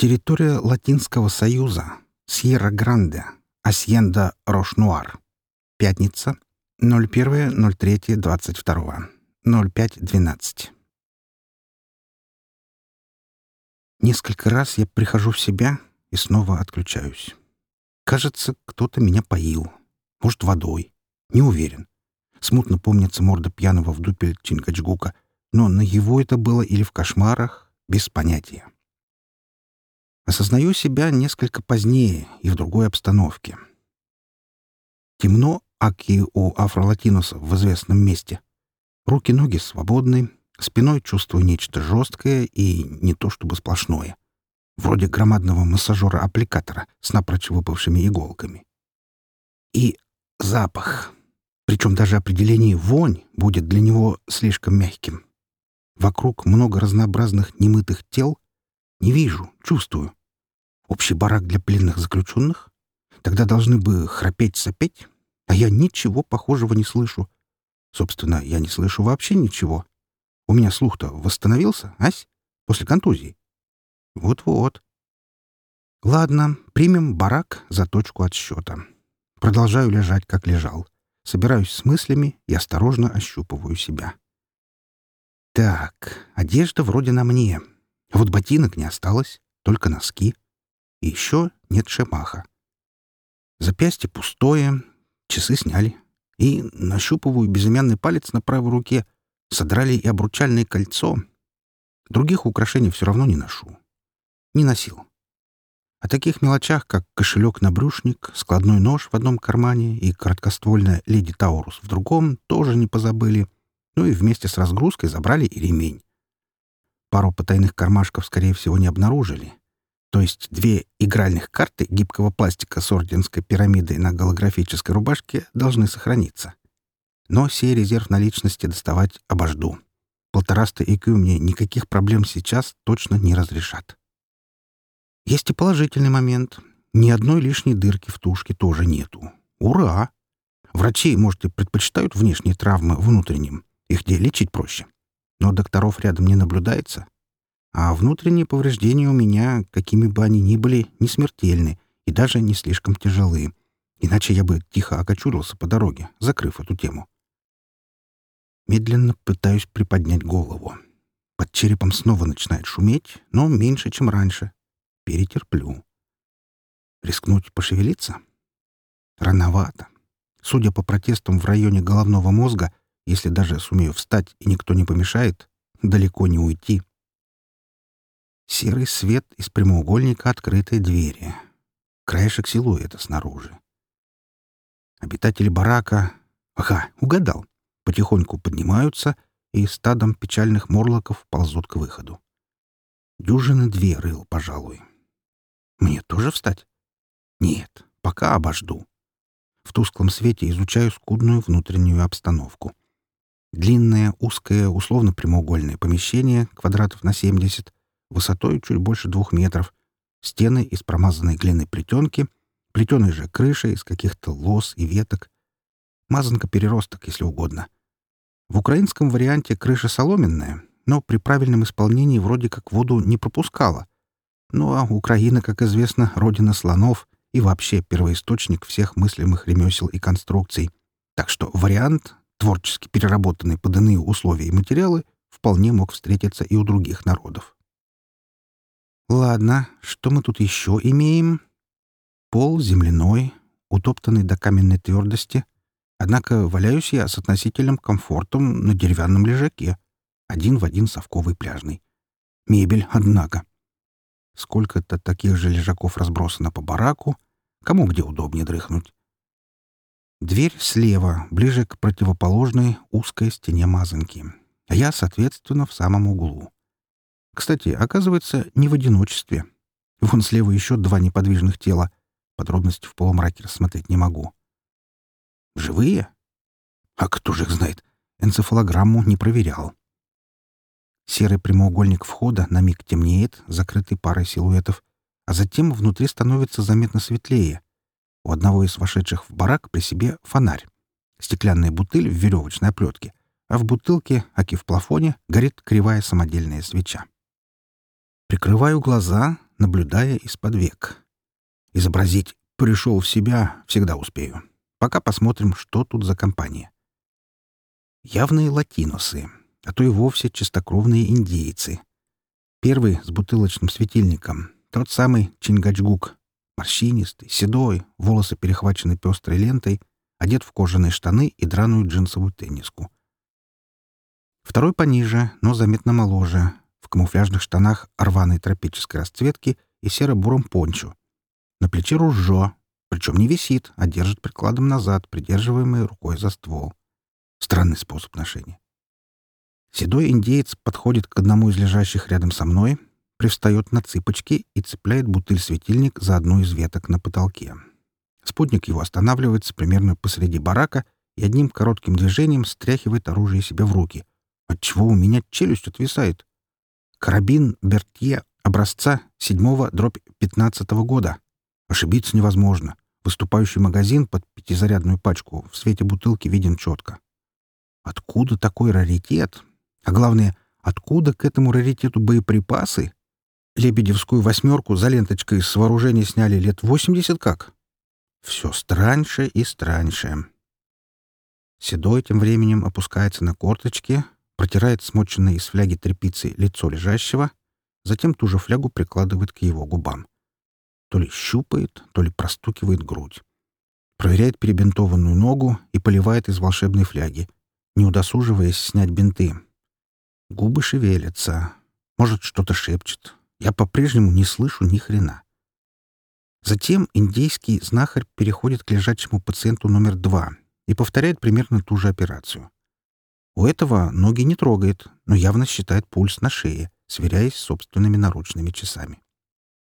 Территория Латинского Союза. Сьерра-Гранде. Асьенда Рош-Нуар. Пятница. 01.03.22. 05.12. Несколько раз я прихожу в себя и снова отключаюсь. Кажется, кто-то меня поил. Может, водой. Не уверен. Смутно помнится морда пьяного в дупель Чингачгука, но на его это было или в кошмарах, без понятия. Осознаю себя несколько позднее и в другой обстановке. Темно, аки у афролатинусов в известном месте. Руки-ноги свободны, спиной чувствую нечто жесткое и не то чтобы сплошное. Вроде громадного массажера-аппликатора с напрочь выпавшими иголками. И запах. Причем даже определение «вонь» будет для него слишком мягким. Вокруг много разнообразных немытых тел. Не вижу, чувствую. Общий барак для пленных заключенных? Тогда должны бы храпеть-сопеть, а я ничего похожего не слышу. Собственно, я не слышу вообще ничего. У меня слух-то восстановился, ась? После контузии. Вот-вот. Ладно, примем барак за точку отсчета. Продолжаю лежать, как лежал. Собираюсь с мыслями и осторожно ощупываю себя. Так, одежда вроде на мне. Вот ботинок не осталось, только носки. И еще нет шемаха. Запястье пустое, часы сняли. И нащупываю безымянный палец на правой руке. Содрали и обручальное кольцо. Других украшений все равно не ношу. Не носил. О таких мелочах, как кошелек-набрюшник, складной нож в одном кармане и короткоствольная леди Таурус в другом, тоже не позабыли. Ну и вместе с разгрузкой забрали и ремень. Пару потайных кармашков, скорее всего, не обнаружили. То есть две игральных карты гибкого пластика с орденской пирамидой на голографической рубашке должны сохраниться. Но сей резерв наличности доставать обожду. Полтораста IQ мне никаких проблем сейчас точно не разрешат. Есть и положительный момент. Ни одной лишней дырки в тушке тоже нету. Ура! Врачи, может, и предпочитают внешние травмы внутренним. Их где лечить проще. Но докторов рядом не наблюдается. А внутренние повреждения у меня, какими бы они ни были, не смертельны и даже не слишком тяжелые. Иначе я бы тихо окочурился по дороге, закрыв эту тему. Медленно пытаюсь приподнять голову. Под черепом снова начинает шуметь, но меньше, чем раньше. Перетерплю. Рискнуть пошевелиться? Рановато. Судя по протестам в районе головного мозга, если даже сумею встать и никто не помешает, далеко не уйти. Серый свет из прямоугольника открытой двери. Краешек силуэта снаружи. Обитатели барака... Ага, угадал. Потихоньку поднимаются и стадом печальных морлоков ползут к выходу. Дюжины две рыл, пожалуй. Мне тоже встать? Нет, пока обожду. В тусклом свете изучаю скудную внутреннюю обстановку. Длинное, узкое, условно прямоугольное помещение, квадратов на 70, высотой чуть больше двух метров, стены из промазанной глины плетенки, плетеной же крышей из каких-то лос и веток, мазанка-переросток, если угодно. В украинском варианте крыша соломенная, но при правильном исполнении вроде как воду не пропускала. Ну а Украина, как известно, родина слонов и вообще первоисточник всех мыслимых ремесел и конструкций. Так что вариант, творчески переработанный под иные условия и материалы, вполне мог встретиться и у других народов. Ладно, что мы тут еще имеем? Пол земляной, утоптанный до каменной твердости. Однако валяюсь я с относительным комфортом на деревянном лежаке. Один в один совковый пляжный. Мебель, однако. Сколько-то таких же лежаков разбросано по бараку. Кому где удобнее дрыхнуть. Дверь слева, ближе к противоположной узкой стене мазанки. А я, соответственно, в самом углу. Кстати, оказывается, не в одиночестве. Вон слева еще два неподвижных тела. Подробности в полумраке рассмотреть не могу. Живые? А кто же их знает? Энцефалограмму не проверял. Серый прямоугольник входа на миг темнеет, закрытый парой силуэтов, а затем внутри становится заметно светлее. У одного из вошедших в барак при себе фонарь. Стеклянная бутыль в веревочной оплетке, а в бутылке, аки в плафоне, горит кривая самодельная свеча. Прикрываю глаза, наблюдая из-под век. Изобразить «пришел в себя» всегда успею. Пока посмотрим, что тут за компания. Явные латиносы, а то и вовсе чистокровные индейцы. Первый с бутылочным светильником, тот самый Чингачгук, морщинистый, седой, волосы перехвачены пестрой лентой, одет в кожаные штаны и драную джинсовую тенниску. Второй пониже, но заметно моложе, в камуфляжных штанах рваной тропической расцветки и серо-буром пончо. На плече ружье, причем не висит, а держит прикладом назад, придерживаемой рукой за ствол. Странный способ ношения. Седой индеец подходит к одному из лежащих рядом со мной, привстает на цыпочки и цепляет бутыль-светильник за одну из веток на потолке. Спутник его останавливается примерно посреди барака и одним коротким движением стряхивает оружие себе в руки, отчего у меня челюсть отвисает. Карабин Бертье образца 7 дробь 15 года. Ошибиться невозможно. Выступающий магазин под пятизарядную пачку в свете бутылки виден четко. Откуда такой раритет? А главное, откуда к этому раритету боеприпасы? Лебедевскую восьмерку за ленточкой с вооружения сняли лет 80 как? Все страньше и страньше. Седой тем временем опускается на корточки, протирает смоченное из фляги тряпицей лицо лежащего, затем ту же флягу прикладывает к его губам. То ли щупает, то ли простукивает грудь. Проверяет перебинтованную ногу и поливает из волшебной фляги, не удосуживаясь снять бинты. Губы шевелятся. Может, что-то шепчет. Я по-прежнему не слышу ни хрена. Затем индейский знахарь переходит к лежачему пациенту номер два и повторяет примерно ту же операцию. У этого ноги не трогает, но явно считает пульс на шее, сверяясь с собственными наручными часами.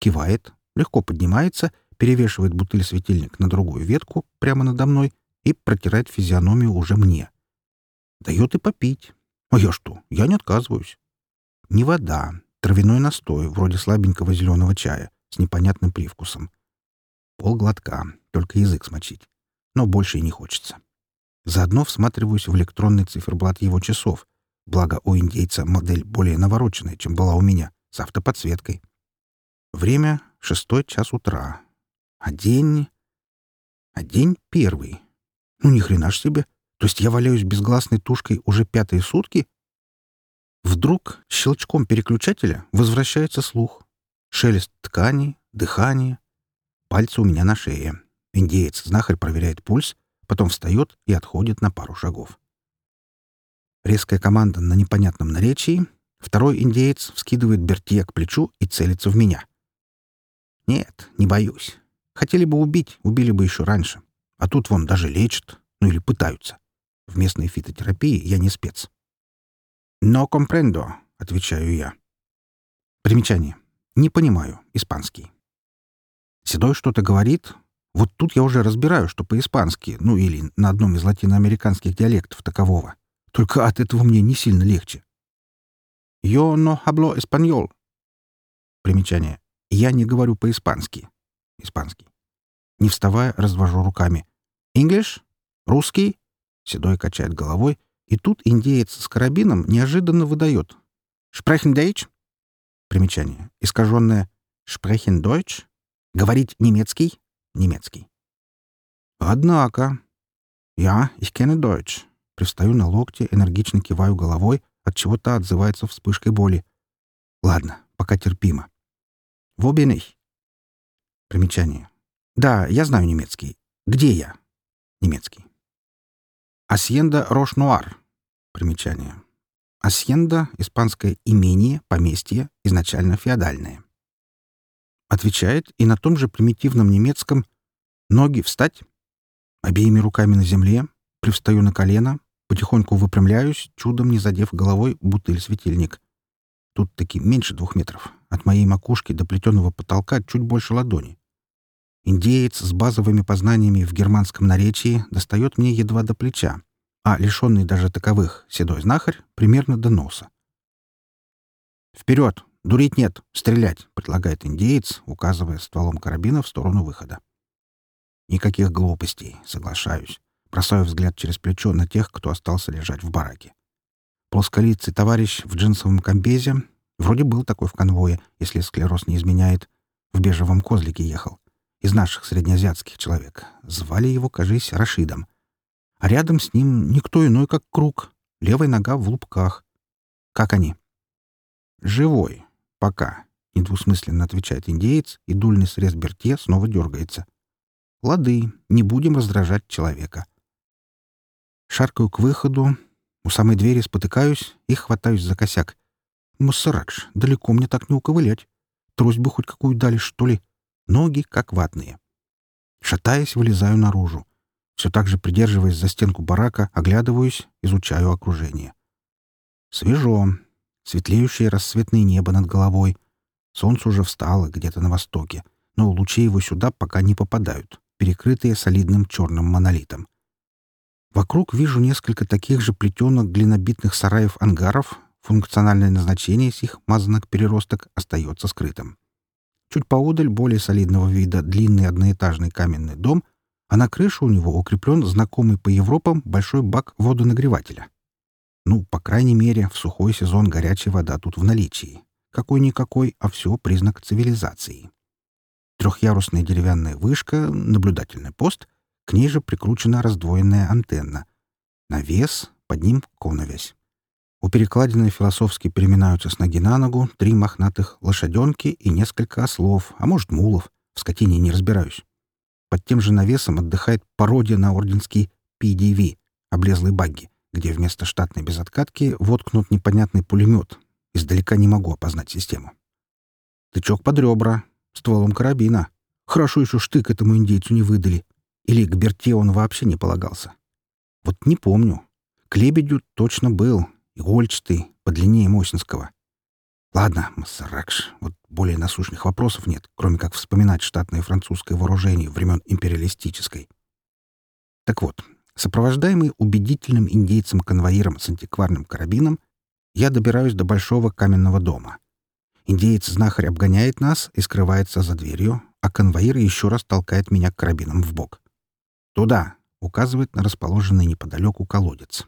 Кивает, легко поднимается, перевешивает бутыль-светильник на другую ветку прямо надо мной и протирает физиономию уже мне. Дает и попить. А я что? Я не отказываюсь. Не вода, травяной настой, вроде слабенького зеленого чая, с непонятным привкусом. Полглотка, только язык смочить. Но больше и не хочется. Заодно всматриваюсь в электронный циферблат его часов. Благо у индейца модель более навороченная, чем была у меня, с автоподсветкой. Время — шестой час утра. А день... А день первый. Ну, ни хрена ж себе. То есть я валяюсь безгласной тушкой уже пятые сутки? Вдруг щелчком переключателя возвращается слух. Шелест ткани, дыхание, Пальцы у меня на шее. Индеец-знахарь проверяет пульс, потом встает и отходит на пару шагов. Резкая команда на непонятном наречии. Второй индеец вскидывает Бертье к плечу и целится в меня. Нет, не боюсь. Хотели бы убить, убили бы еще раньше. А тут вон даже лечат, ну или пытаются. В местной фитотерапии я не спец. «Но компрендо», — отвечаю я. Примечание. Не понимаю. Испанский. Седой что-то говорит. Вот тут я уже разбираю, что по-испански, ну или на одном из латиноамериканских диалектов такового. Только от этого мне не сильно легче. «Yo no hablo español». Примечание. «Я не говорю по-испански». Испанский. Не вставая, развожу руками. «English? Русский?» Седой качает головой, и тут индеец с карабином неожиданно выдает. «Sprechen Deutsch?» Примечание. Искаженное «Sprechen Deutsch?» Говорить немецкий? Немецкий. Однако. Я, ich kenne Deutsch. Пристаю на локте, энергично киваю головой, от чего то отзывается вспышкой боли. Ладно, пока терпимо. Wo bin ich? Примечание. Да, я знаю немецкий. Где я? Немецкий. Асьенда Рош-Нуар. Примечание. Асьенда — испанское имение, поместье, изначально феодальное. Отвечает и на том же примитивном немецком «Ноги встать». Обеими руками на земле, привстаю на колено, потихоньку выпрямляюсь, чудом не задев головой бутыль-светильник. Тут таки меньше двух метров. От моей макушки до плетеного потолка чуть больше ладони. Индеец с базовыми познаниями в германском наречии достает мне едва до плеча, а лишенный даже таковых седой знахарь примерно до носа. «Вперед! «Дурить нет, стрелять», — предлагает индеец, указывая стволом карабина в сторону выхода. Никаких глупостей, соглашаюсь. Бросаю взгляд через плечо на тех, кто остался лежать в бараке. Плосколицый товарищ в джинсовом комбезе, вроде был такой в конвое, если склероз не изменяет, в бежевом козлике ехал. Из наших среднеазиатских человек. Звали его, кажись, Рашидом. А рядом с ним никто иной, как Круг. Левая нога в лупках. Как они? Живой. Пока. Недвусмысленно отвечает индеец, и дульный срез Бертье снова дергается. Лады, не будем раздражать человека. Шаркаю к выходу, у самой двери спотыкаюсь и хватаюсь за косяк. Массаракш, далеко мне так не уковылять. Трость бы хоть какую дали, что ли. Ноги как ватные. Шатаясь, вылезаю наружу. Все так же придерживаясь за стенку барака, оглядываюсь, изучаю окружение. Свежо. Светлеющее рассветное небо над головой. Солнце уже встало где-то на востоке, но лучи его сюда пока не попадают, перекрытые солидным черным монолитом. Вокруг вижу несколько таких же плетенок глинобитных сараев-ангаров, функциональное назначение сих мазанок-переросток остается скрытым. Чуть поодаль более солидного вида длинный одноэтажный каменный дом, а на крыше у него укреплен знакомый по Европам большой бак водонагревателя. Ну, по крайней мере, в сухой сезон горячая вода тут в наличии. Какой-никакой, а все признак цивилизации. Трехъярусная деревянная вышка, наблюдательный пост — к ней же прикручена раздвоенная антенна. Навес, под ним коновязь. У перекладины философски переминаются с ноги на ногу три мохнатых лошаденки и несколько ослов, а может, мулов. В скотине не разбираюсь. Под тем же навесом отдыхает пародия на орденский PDV, облезлый багги, где вместо штатной безоткатки воткнут непонятный пулемет. Издалека не могу опознать систему. Тычок под ребра, стволом карабина. Хорошо еще штык этому индейцу не выдали. Или к Берте он вообще не полагался? Вот не помню. К лебедю точно был. Игольчатый, подлиннее Мосинского. Ладно, Массаракш, вот более насущных вопросов нет, кроме как вспоминать штатное французское вооружение времен империалистической. Так вот, сопровождаемый убедительным индейцем-конвоиром с антикварным карабином, я добираюсь до большого каменного дома. Индеец-знахарь обгоняет нас и скрывается за дверью, а конвоир еще раз толкает меня карабином в бок. «Туда!» — указывает на расположенный неподалеку колодец.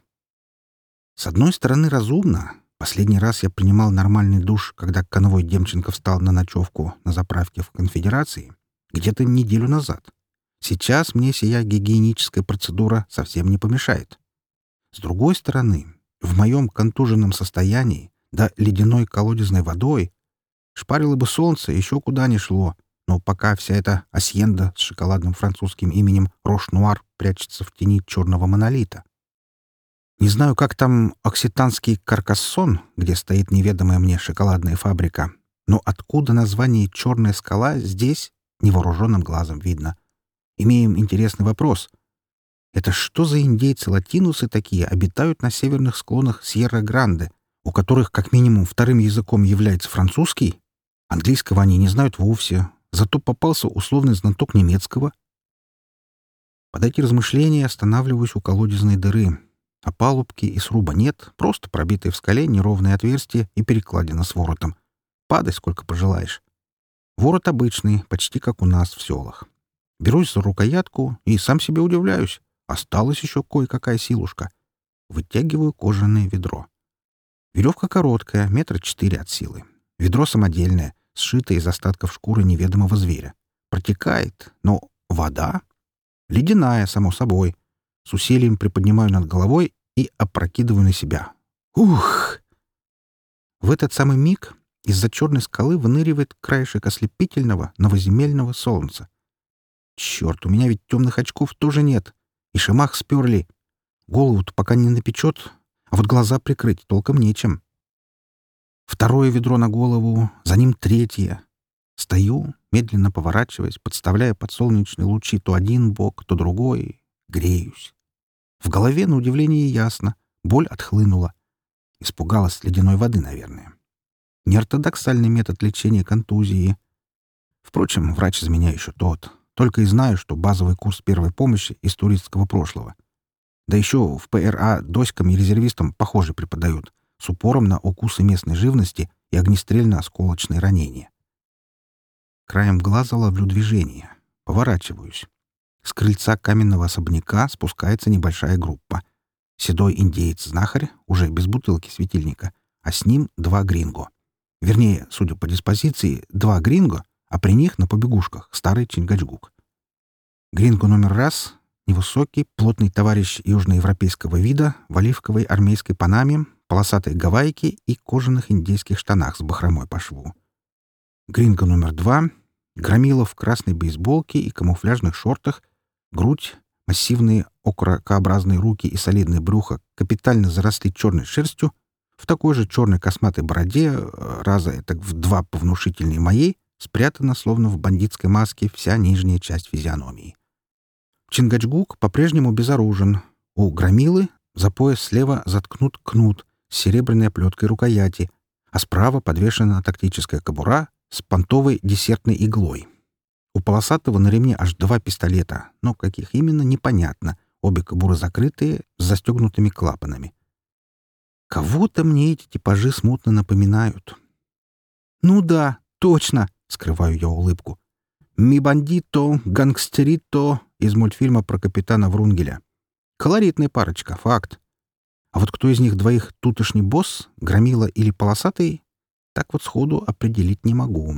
С одной стороны, разумно. Последний раз я принимал нормальный душ, когда конвой Демченко встал на ночевку на заправке в Конфедерации, где-то неделю назад. Сейчас мне сия гигиеническая процедура совсем не помешает. С другой стороны, в моем контуженном состоянии, да ледяной колодезной водой, шпарило бы солнце, еще куда ни шло, но пока вся эта асьенда с шоколадным французским именем Рош-Нуар прячется в тени черного монолита. Не знаю, как там окситанский каркассон, где стоит неведомая мне шоколадная фабрика, но откуда название «Черная скала» здесь невооруженным глазом видно. Имеем интересный вопрос. Это что за индейцы-латинусы такие обитают на северных склонах Сьерра-Гранде, у которых как минимум вторым языком является французский? Английского они не знают вовсе, Зато попался условный знаток немецкого. Под эти размышления останавливаюсь у колодезной дыры. А палубки и сруба нет, просто пробитые в скале неровные отверстия и перекладина с воротом. Падай, сколько пожелаешь. Ворот обычный, почти как у нас в селах. Берусь за рукоятку и сам себе удивляюсь. Осталась еще кое-какая силушка. Вытягиваю кожаное ведро. Веревка короткая, метра четыре от силы. Ведро самодельное — сшитая из остатков шкуры неведомого зверя. Протекает, но вода ледяная, само собой. С усилием приподнимаю над головой и опрокидываю на себя. Ух! В этот самый миг из-за черной скалы выныривает краешек ослепительного новоземельного солнца. Черт, у меня ведь темных очков тоже нет. И шамах сперли. Голову-то пока не напечет, а вот глаза прикрыть толком нечем. Второе ведро на голову, за ним третье. Стою, медленно поворачиваясь, подставляя под солнечные лучи то один бок, то другой. Греюсь. В голове, на удивление, ясно. Боль отхлынула. Испугалась ледяной воды, наверное. Неортодоксальный метод лечения контузии. Впрочем, врач из меня еще тот. Только и знаю, что базовый курс первой помощи из туристского прошлого. Да еще в ПРА доськам и резервистам похоже преподают — с упором на укусы местной живности и огнестрельно-осколочные ранения. Краем глаза ловлю движение. Поворачиваюсь. С крыльца каменного особняка спускается небольшая группа. Седой индеец-знахарь, уже без бутылки светильника, а с ним два гринго. Вернее, судя по диспозиции, два гринго, а при них на побегушках старый Чингачгук. Гринго номер раз — невысокий, плотный товарищ южноевропейского вида в оливковой армейской панаме, полосатой гавайке и кожаных индейских штанах с бахромой по шву. Гринго номер два — громила в красной бейсболке и камуфляжных шортах, грудь, массивные окорокообразные руки и солидное брюхо капитально заросли черной шерстью, в такой же черной косматой бороде, э, раза так в два повнушительнее моей, спрятана, словно в бандитской маске, вся нижняя часть физиономии. Чингачгук по-прежнему безоружен. У громилы за пояс слева заткнут кнут с серебряной оплеткой рукояти, а справа подвешена тактическая кобура с понтовой десертной иглой. У полосатого на ремне аж два пистолета, но каких именно, непонятно. Обе кобуры закрытые, с застегнутыми клапанами. Кого-то мне эти типажи смутно напоминают. «Ну да, точно!» — скрываю я улыбку. «Ми бандито, гангстерито» из мультфильма про капитана Врунгеля. Колоритная парочка, факт. А вот кто из них двоих тутошний босс, громила или полосатый, так вот сходу определить не могу.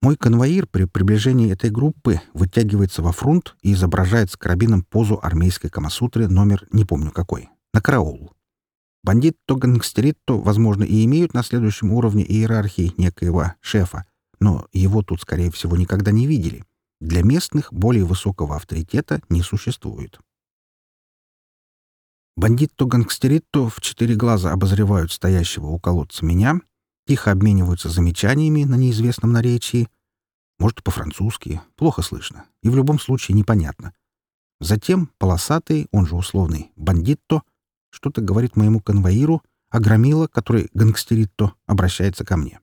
Мой конвоир при приближении этой группы вытягивается во фронт и изображает с карабином позу армейской камасутры номер не помню какой, на караул. Бандит то гангстерит, то, возможно, и имеют на следующем уровне иерархии некоего шефа, но его тут, скорее всего, никогда не видели. Для местных более высокого авторитета не существует. Бандит то гангстерит, то в четыре глаза обозревают стоящего у колодца меня — тихо обмениваются замечаниями на неизвестном наречии. Может, по-французски. Плохо слышно. И в любом случае непонятно. Затем полосатый, он же условный, бандитто, что-то говорит моему конвоиру, а громила, который гангстеритто, обращается ко мне.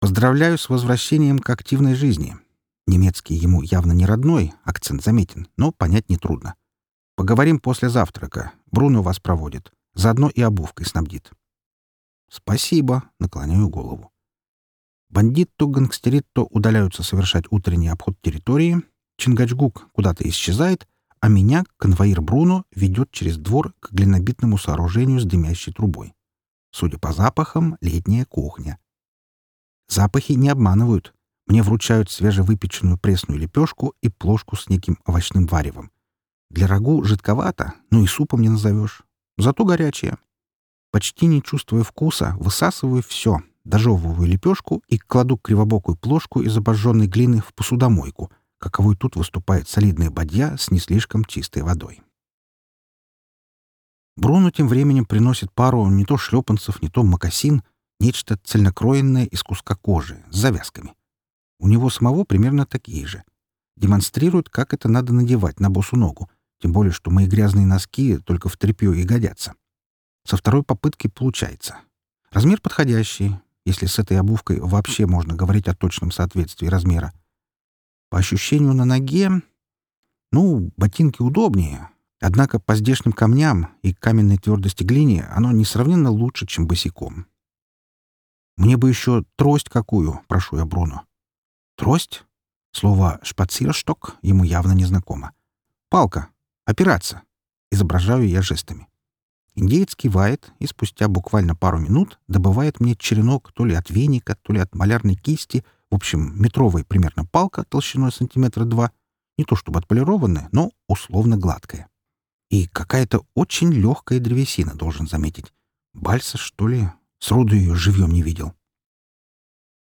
Поздравляю с возвращением к активной жизни. Немецкий ему явно не родной, акцент заметен, но понять нетрудно. Поговорим после завтрака. Бруно вас проводит. Заодно и обувкой снабдит. «Спасибо», — наклоняю голову. Бандитто-гангстеритто удаляются совершать утренний обход территории, Чингачгук куда-то исчезает, а меня, конвоир Бруно, ведет через двор к глинобитному сооружению с дымящей трубой. Судя по запахам, летняя кухня. Запахи не обманывают. Мне вручают свежевыпеченную пресную лепешку и плошку с неким овощным варевом. Для рагу жидковато, ну и супом не назовешь. Зато горячее. Почти не чувствуя вкуса, высасываю все, дожевываю лепешку и кладу кривобокую плошку из обожженной глины в посудомойку, каковой тут выступает солидная бадья с не слишком чистой водой. Бруно тем временем приносит пару не то шлепанцев, не то мокасин, нечто цельнокроенное из куска кожи, с завязками. У него самого примерно такие же. Демонстрирует, как это надо надевать на босу ногу, тем более, что мои грязные носки только в тряпье и годятся. Со второй попытки получается. Размер подходящий, если с этой обувкой вообще можно говорить о точном соответствии размера. По ощущению на ноге, ну, ботинки удобнее, однако по здешним камням и каменной твердости глине оно несравненно лучше, чем босиком. «Мне бы еще трость какую», — прошу я Бруно. «Трость?» Слово «шпациршток» ему явно незнакомо. «Палка. Опираться». Изображаю я жестами. Индеец кивает и спустя буквально пару минут добывает мне черенок то ли от веника, то ли от малярной кисти, в общем, метровая примерно палка толщиной сантиметра два, не то чтобы отполированная, но условно гладкая. И какая-то очень легкая древесина, должен заметить. Бальса, что ли? Сроду ее живьем не видел.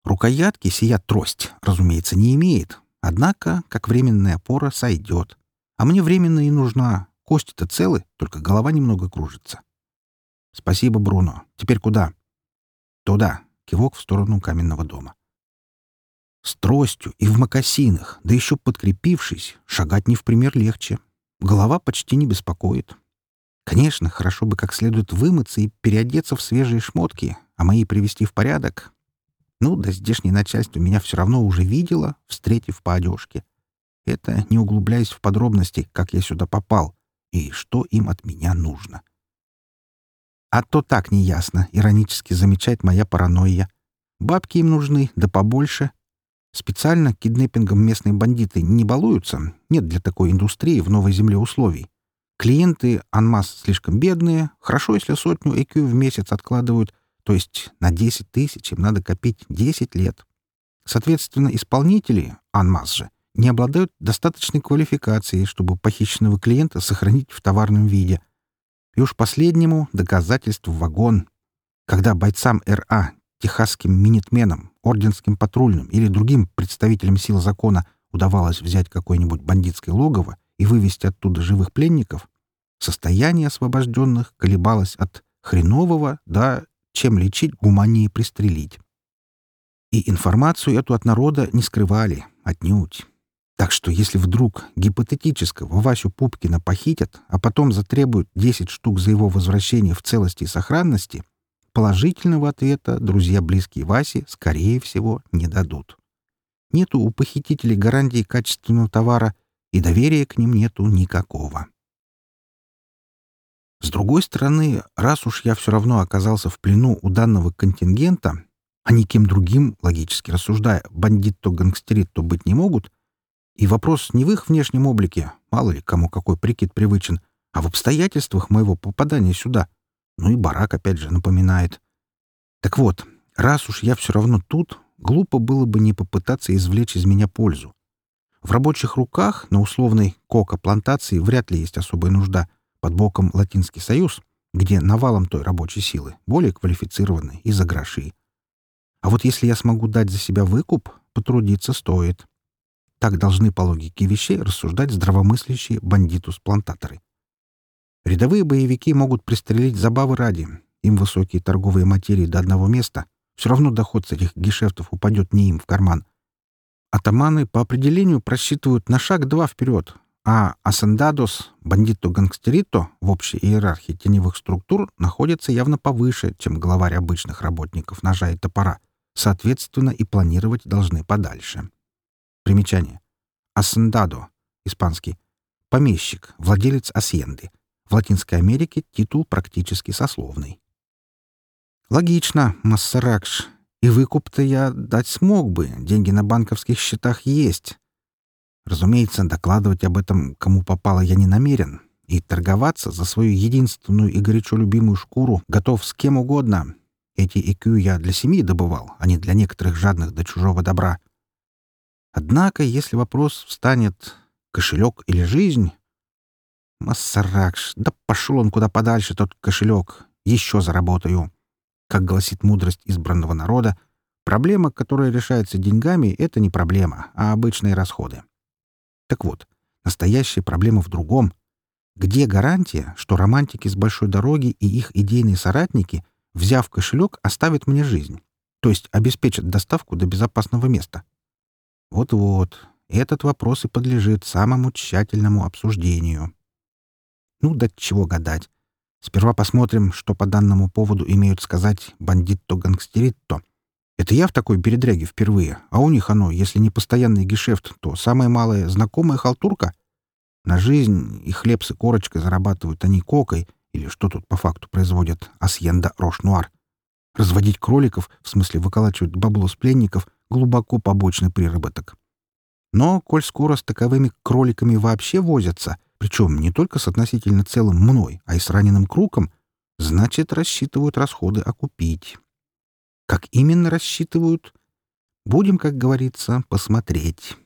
Рукоятки сия трость, разумеется, не имеет, однако, как временная опора, сойдет. А мне временно и нужна, Кости-то целы, только голова немного кружится. Спасибо, Бруно. Теперь куда? Туда. Кивок в сторону каменного дома. С тростью и в мокасинах, да еще подкрепившись, шагать не в пример легче. Голова почти не беспокоит. Конечно, хорошо бы как следует вымыться и переодеться в свежие шмотки, а мои привести в порядок. Ну, да здешнее начальство меня все равно уже видело, встретив по одежке. Это не углубляясь в подробности, как я сюда попал, и что им от меня нужно. А то так неясно, иронически замечает моя паранойя. Бабки им нужны, да побольше. Специально киднеппингом местные бандиты не балуются, нет для такой индустрии в новой земле условий. Клиенты анмас слишком бедные, хорошо, если сотню IQ в месяц откладывают, то есть на 10 тысяч им надо копить 10 лет. Соответственно, исполнители, анмас же, не обладают достаточной квалификацией, чтобы похищенного клиента сохранить в товарном виде. И уж последнему доказательств вагон. Когда бойцам РА, техасским минитменам, орденским патрульным или другим представителям сил закона удавалось взять какое-нибудь бандитское логово и вывести оттуда живых пленников, состояние освобожденных колебалось от хренового до чем лечить гумании пристрелить. И информацию эту от народа не скрывали, отнюдь. Так что если вдруг гипотетического Васю Пупкина похитят, а потом затребуют 10 штук за его возвращение в целости и сохранности, положительного ответа друзья близкие Васи, скорее всего, не дадут. Нету у похитителей гарантии качественного товара, и доверия к ним нету никакого. С другой стороны, раз уж я все равно оказался в плену у данного контингента, а никем другим, логически рассуждая, бандит-то-гангстерит-то быть не могут, и вопрос не в их внешнем облике, мало ли кому какой прикид привычен, а в обстоятельствах моего попадания сюда. Ну и барак, опять же, напоминает. Так вот, раз уж я все равно тут, глупо было бы не попытаться извлечь из меня пользу. В рабочих руках на условной кока-плантации вряд ли есть особая нужда. Под боком Латинский Союз, где навалом той рабочей силы, более квалифицированной и за гроши. А вот если я смогу дать за себя выкуп, потрудиться стоит. Так должны по логике вещей рассуждать здравомыслящие бандитус-плантаторы. Рядовые боевики могут пристрелить забавы ради. Им высокие торговые материи до одного места. Все равно доход с этих гешефтов упадет не им в карман. Атаманы по определению просчитывают на шаг два вперед, а асандадос, бандито-гангстерито в общей иерархии теневых структур находится явно повыше, чем главарь обычных работников ножа и топора. Соответственно, и планировать должны подальше. Примечание. Асендадо, испанский. Помещик, владелец асьенды. В Латинской Америке титул практически сословный. Логично, Массаракш. И выкуп-то я дать смог бы, деньги на банковских счетах есть. Разумеется, докладывать об этом кому попало я не намерен, и торговаться за свою единственную и горячо любимую шкуру готов с кем угодно. Эти ЭКЮ я для семьи добывал, а не для некоторых жадных до чужого добра. Однако, если вопрос встанет «кошелек или жизнь?» Массаракш, да пошел он куда подальше, тот кошелек. Еще заработаю. Как гласит мудрость избранного народа, проблема, которая решается деньгами, — это не проблема, а обычные расходы. Так вот, настоящая проблема в другом. Где гарантия, что романтики с большой дороги и их идейные соратники, взяв кошелек, оставят мне жизнь? То есть обеспечат доставку до безопасного места? Вот-вот, этот вопрос и подлежит самому тщательному обсуждению. Ну, да чего гадать. Сперва посмотрим, что по данному поводу имеют сказать бандитто-гангстеритто. Это я в такой передряге впервые, а у них оно, если не постоянный гешефт, то самая малая знакомая халтурка. На жизнь и хлеб с корочкой зарабатывают они кокой, или что тут по факту производят, асьенда рош-нуар. Разводить кроликов, в смысле выколачивать бабло с пленников, глубоко побочный приработок. Но, коль скоро с таковыми кроликами вообще возятся, причем не только с относительно целым мной, а и с раненым круком, значит, рассчитывают расходы окупить. Как именно рассчитывают? Будем, как говорится, посмотреть.